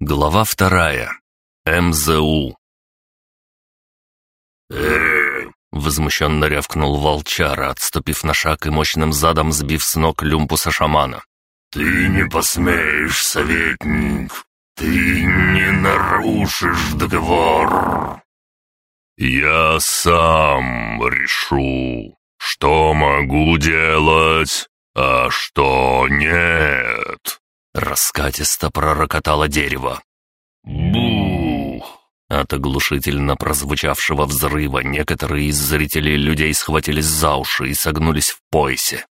Глава вторая. МЗУ. Э, возмущенно рявкнул волчара, отступив на шаг и мощным задом сбив с ног люмпуса шамана. «Ты не посмеешь, советник! Ты не нарушишь договор!» «Я сам решу, что могу делать, а что нет!» Раскатисто пророкотало дерево. Бух! От оглушительно прозвучавшего взрыва некоторые из зрителей людей схватились за уши и согнулись в поясе.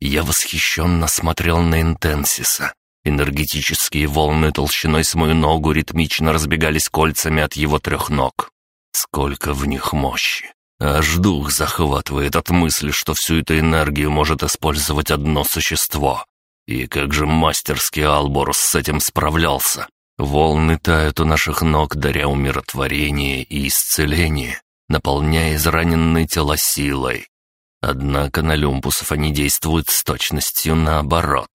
Я восхищенно смотрел на Интенсиса. Энергетические волны толщиной с мою ногу ритмично разбегались кольцами от его трех ног. Сколько в них мощи! Аж дух захватывает от мысли, что всю эту энергию может использовать одно существо, и как же мастерски Алборус с этим справлялся. Волны тают у наших ног, даря умиротворение и исцеление, наполняя израненные тела силой. Однако на люмпусов они действуют с точностью наоборот.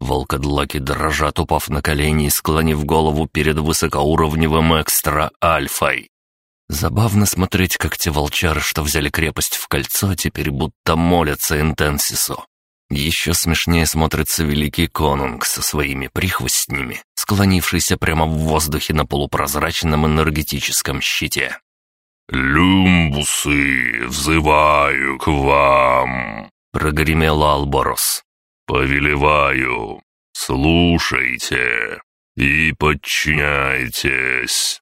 Волкодлаки дрожат, упав на колени и склонив голову перед высокоуровневым экстра-альфой. Забавно смотреть, как те волчары, что взяли крепость в кольцо, теперь будто молятся Интенсису. Еще смешнее смотрится великий конунг со своими прихвостнями, склонившийся прямо в воздухе на полупрозрачном энергетическом щите. «Люмбусы, взываю к вам!» — прогремел Алборос. «Повелеваю, слушайте и подчиняйтесь!»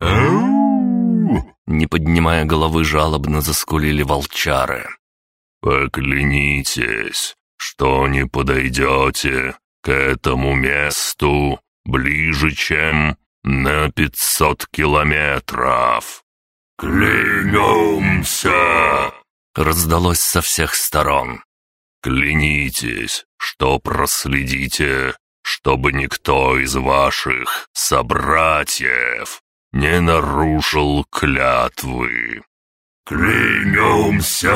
— Не поднимая головы, жалобно заскулили волчары. «Поклянитесь, что не подойдете к этому месту ближе, чем на пятьсот километров. Клянемся!» Раздалось со всех сторон. «Клянитесь, что проследите, чтобы никто из ваших собратьев не нарушил клятвы». «Клянемся!»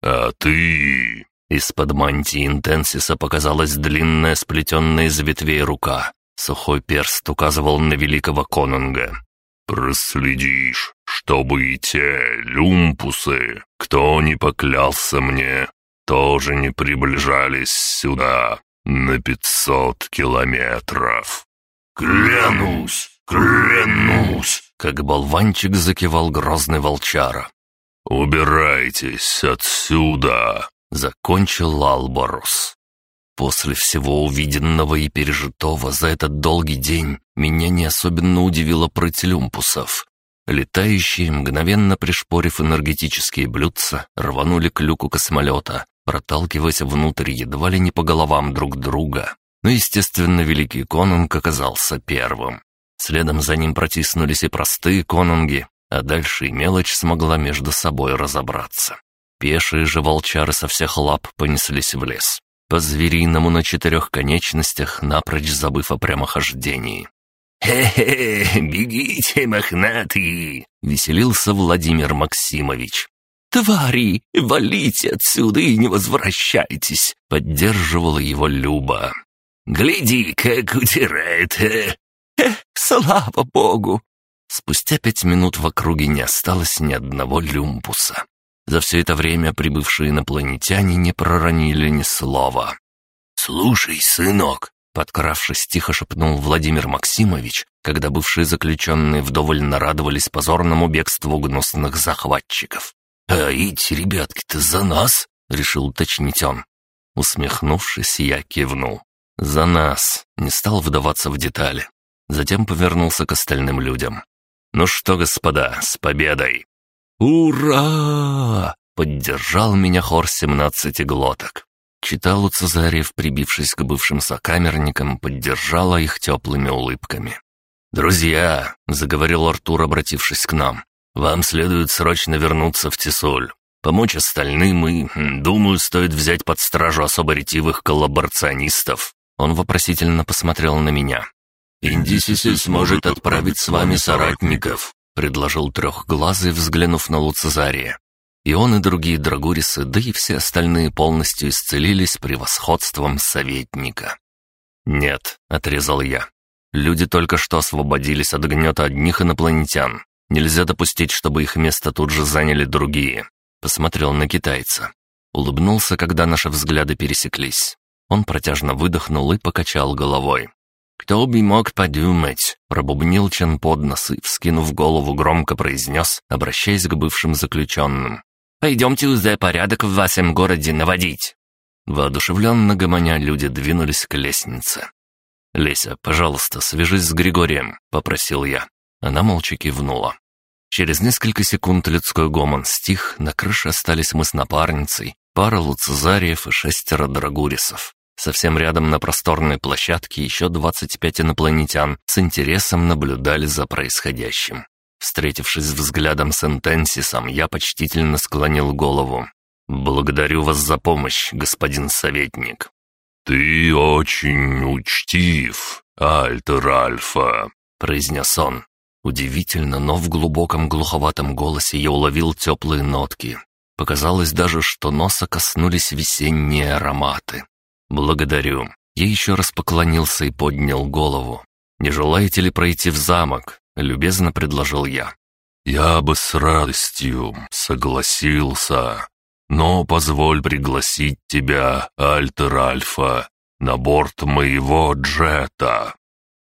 «А ты...» Из-под мантии интенсиса показалась длинная сплетенная из ветвей рука. Сухой перст указывал на великого конунга. «Проследишь, чтобы и те люмпусы, кто не поклялся мне, тоже не приближались сюда на пятьсот километров». «Клянусь, клянусь!» — как болванчик закивал грозный волчара. «Убирайтесь отсюда!» Закончил Алборус. После всего увиденного и пережитого за этот долгий день меня не особенно удивило про телюмпусов. Летающие, мгновенно пришпорив энергетические блюдца, рванули к люку космолета, проталкиваясь внутрь едва ли не по головам друг друга. Но, естественно, великий конунг оказался первым. Следом за ним протиснулись и простые конунги, а дальше и мелочь смогла между собой разобраться. Пешие же волчары со всех лап понеслись в лес. По-звериному на четырех конечностях, напрочь забыв о прямохождении. «Хе-хе, бегите, мохнатые!» — веселился Владимир Максимович. «Твари, валите отсюда и не возвращайтесь!» — поддерживала его Люба. «Гляди, как утирает, э!», «Э Слава богу!» Спустя пять минут в округе не осталось ни одного люмпуса. За все это время прибывшие инопланетяне не проронили ни слова. «Слушай, сынок!» — подкравшись тихо шепнул Владимир Максимович, когда бывшие заключенные вдоволь нарадовались позорному бегству гнусных захватчиков. «А идти, ребятки-то, за нас!» — решил уточнить он. Усмехнувшись, я кивнул. «За нас!» — не стал вдаваться в детали. Затем повернулся к остальным людям. «Ну что, господа, с победой!» «Ура!» — поддержал меня хор семнадцати глоток. Читал у Цезарев, прибившись к бывшим сокамерникам, поддержала их теплыми улыбками. «Друзья!» — заговорил Артур, обратившись к нам. «Вам следует срочно вернуться в Тесоль. Помочь остальным и, хм, думаю, стоит взять под стражу особо ретивых коллаборационистов». Он вопросительно посмотрел на меня. «Индисиси сможет отправить с вами соратников. — предложил трехглазый, взглянув на Луцезария. И он, и другие драгурисы, да и все остальные полностью исцелились превосходством советника. «Нет», — отрезал я. «Люди только что освободились от гнета одних инопланетян. Нельзя допустить, чтобы их место тут же заняли другие». Посмотрел на китайца. Улыбнулся, когда наши взгляды пересеклись. Он протяжно выдохнул и покачал головой. «Кто бы мог подумать?» — пробубнил Чен под нос и, вскинув голову, громко произнес, обращаясь к бывшим заключенным. «Пойдемте за порядок в вашем городе наводить!» Воодушевленно гомоня люди двинулись к лестнице. «Леся, пожалуйста, свяжись с Григорием», — попросил я. Она молча кивнула. Через несколько секунд людской гомон стих, на крыше остались мы с напарницей, пара луцезариев и шестеро драгурисов. Совсем рядом на просторной площадке еще 25 инопланетян с интересом наблюдали за происходящим. Встретившись взглядом с Интенсисом, я почтительно склонил голову. «Благодарю вас за помощь, господин советник». «Ты очень учтив, Альтер Альфа», — произнес он. Удивительно, но в глубоком глуховатом голосе я уловил теплые нотки. Показалось даже, что носа коснулись весенние ароматы. «Благодарю». Я еще раз поклонился и поднял голову. «Не желаете ли пройти в замок?» — любезно предложил я. «Я бы с радостью согласился, но позволь пригласить тебя, Альтер Альфа, на борт моего джета».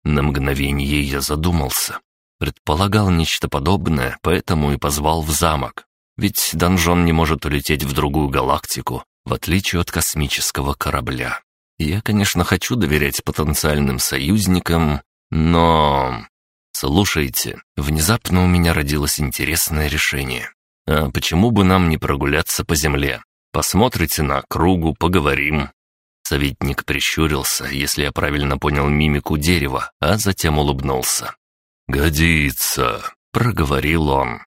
На мгновение я задумался. Предполагал нечто подобное, поэтому и позвал в замок. Ведь донжон не может улететь в другую галактику, в отличие от космического корабля. Я, конечно, хочу доверять потенциальным союзникам, но... Слушайте, внезапно у меня родилось интересное решение. А почему бы нам не прогуляться по земле? Посмотрите на кругу, поговорим. Советник прищурился, если я правильно понял мимику дерева, а затем улыбнулся. «Годится», — проговорил он.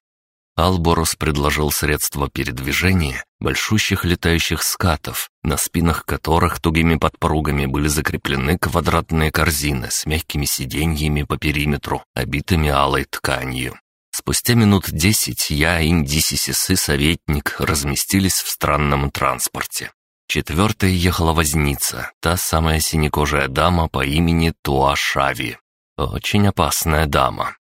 Алборос предложил средства передвижения большущих летающих скатов, на спинах которых тугими подпругами были закреплены квадратные корзины с мягкими сиденьями по периметру, обитыми алой тканью. Спустя минут десять я, Инди и советник разместились в странном транспорте. Четвертая ехала возница, та самая синекожая дама по имени Туа Шави. Очень опасная дама.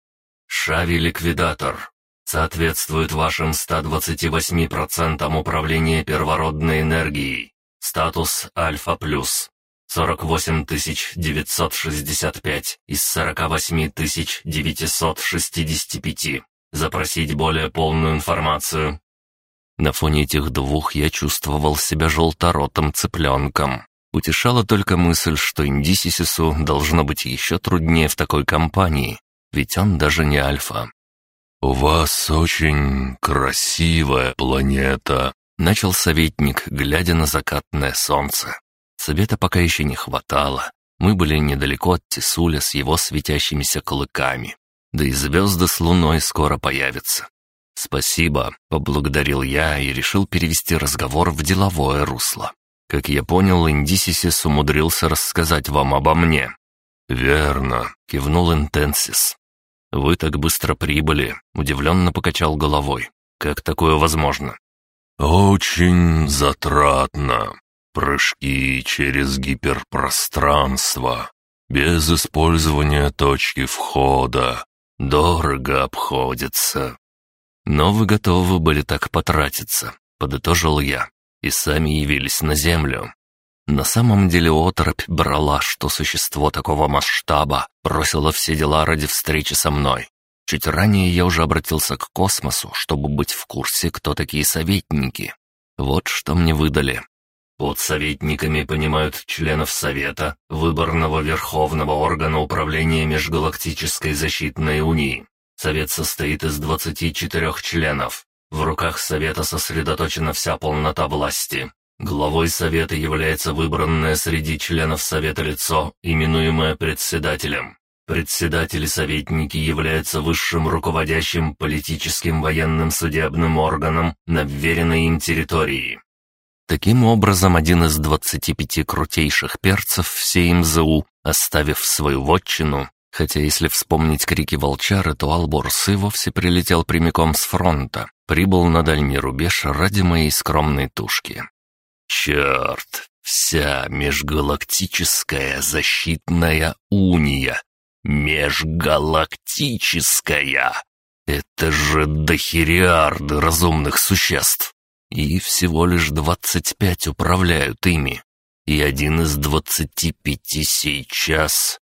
«Шави-ликвидатор», соответствует вашим 128% управления первородной энергией. Статус Альфа плюс. 48 965 из 48 965. Запросить более полную информацию. На фоне этих двух я чувствовал себя желторотым цыпленком. Утешала только мысль, что Индисисису должно быть еще труднее в такой компании, ведь он даже не альфа. «У вас очень красивая планета», — начал советник, глядя на закатное солнце. Совета пока еще не хватало. Мы были недалеко от Тесуля с его светящимися клыками. Да и звезды с луной скоро появятся. «Спасибо», — поблагодарил я и решил перевести разговор в деловое русло. Как я понял, Индисисис умудрился рассказать вам обо мне». «Верно», — кивнул Интенсис. «Вы так быстро прибыли», — удивленно покачал головой. «Как такое возможно?» «Очень затратно. Прыжки через гиперпространство, без использования точки входа, дорого обходится». «Но вы готовы были так потратиться», — подытожил я, — «и сами явились на Землю. На самом деле оторопь брала, что существо такого масштаба бросило все дела ради встречи со мной. Чуть ранее я уже обратился к космосу, чтобы быть в курсе, кто такие советники. Вот что мне выдали. Под советниками понимают членов Совета, выборного Верховного органа управления Межгалактической защитной унии. Совет состоит из 24 членов. В руках Совета сосредоточена вся полнота власти. Главой Совета является выбранное среди членов Совета лицо, именуемое председателем. Председатели-советники являются высшим руководящим политическим военным судебным органом на вверенной им территории. Таким образом, один из 25 крутейших перцев всей МЗУ, оставив свою вотчину, хотя если вспомнить крики волчары, то Алборс и вовсе прилетел прямиком с фронта, прибыл на дальний рубеж ради моей скромной тушки. Черт, вся межгалактическая защитная уния. Межгалактическая. Это же дохериарды разумных существ. И всего лишь 25 управляют ими. И один из 25 сейчас...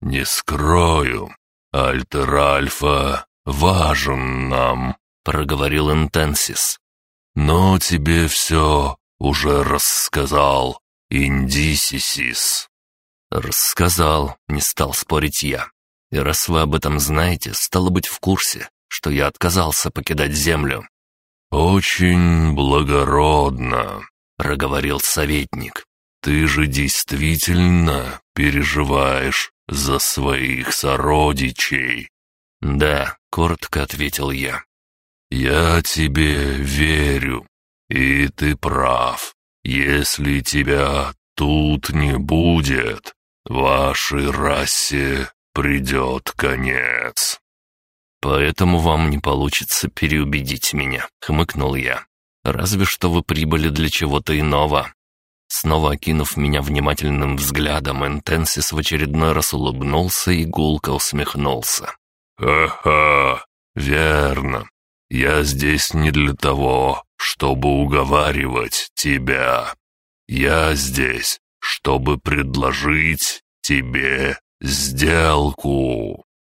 Не скрою, Альтер-Альфа важен нам, проговорил Интенсис. Но тебе все «Уже рассказал. Индисисис». «Рассказал», — не стал спорить я. «И раз вы об этом знаете, стало быть в курсе, что я отказался покидать землю». «Очень благородно», — проговорил советник. «Ты же действительно переживаешь за своих сородичей». «Да», — коротко ответил я. «Я тебе верю», и ты прав. Если тебя тут не будет, вашей расе придет конец. «Поэтому вам не получится переубедить меня», — хмыкнул я. «Разве что вы прибыли для чего-то иного». Снова окинув меня внимательным взглядом, Энтенсис в очередной раз улыбнулся и гулко усмехнулся. «Ага, верно. Я здесь не для того, чтобы уговаривать тебя. Я здесь, чтобы предложить тебе сделку».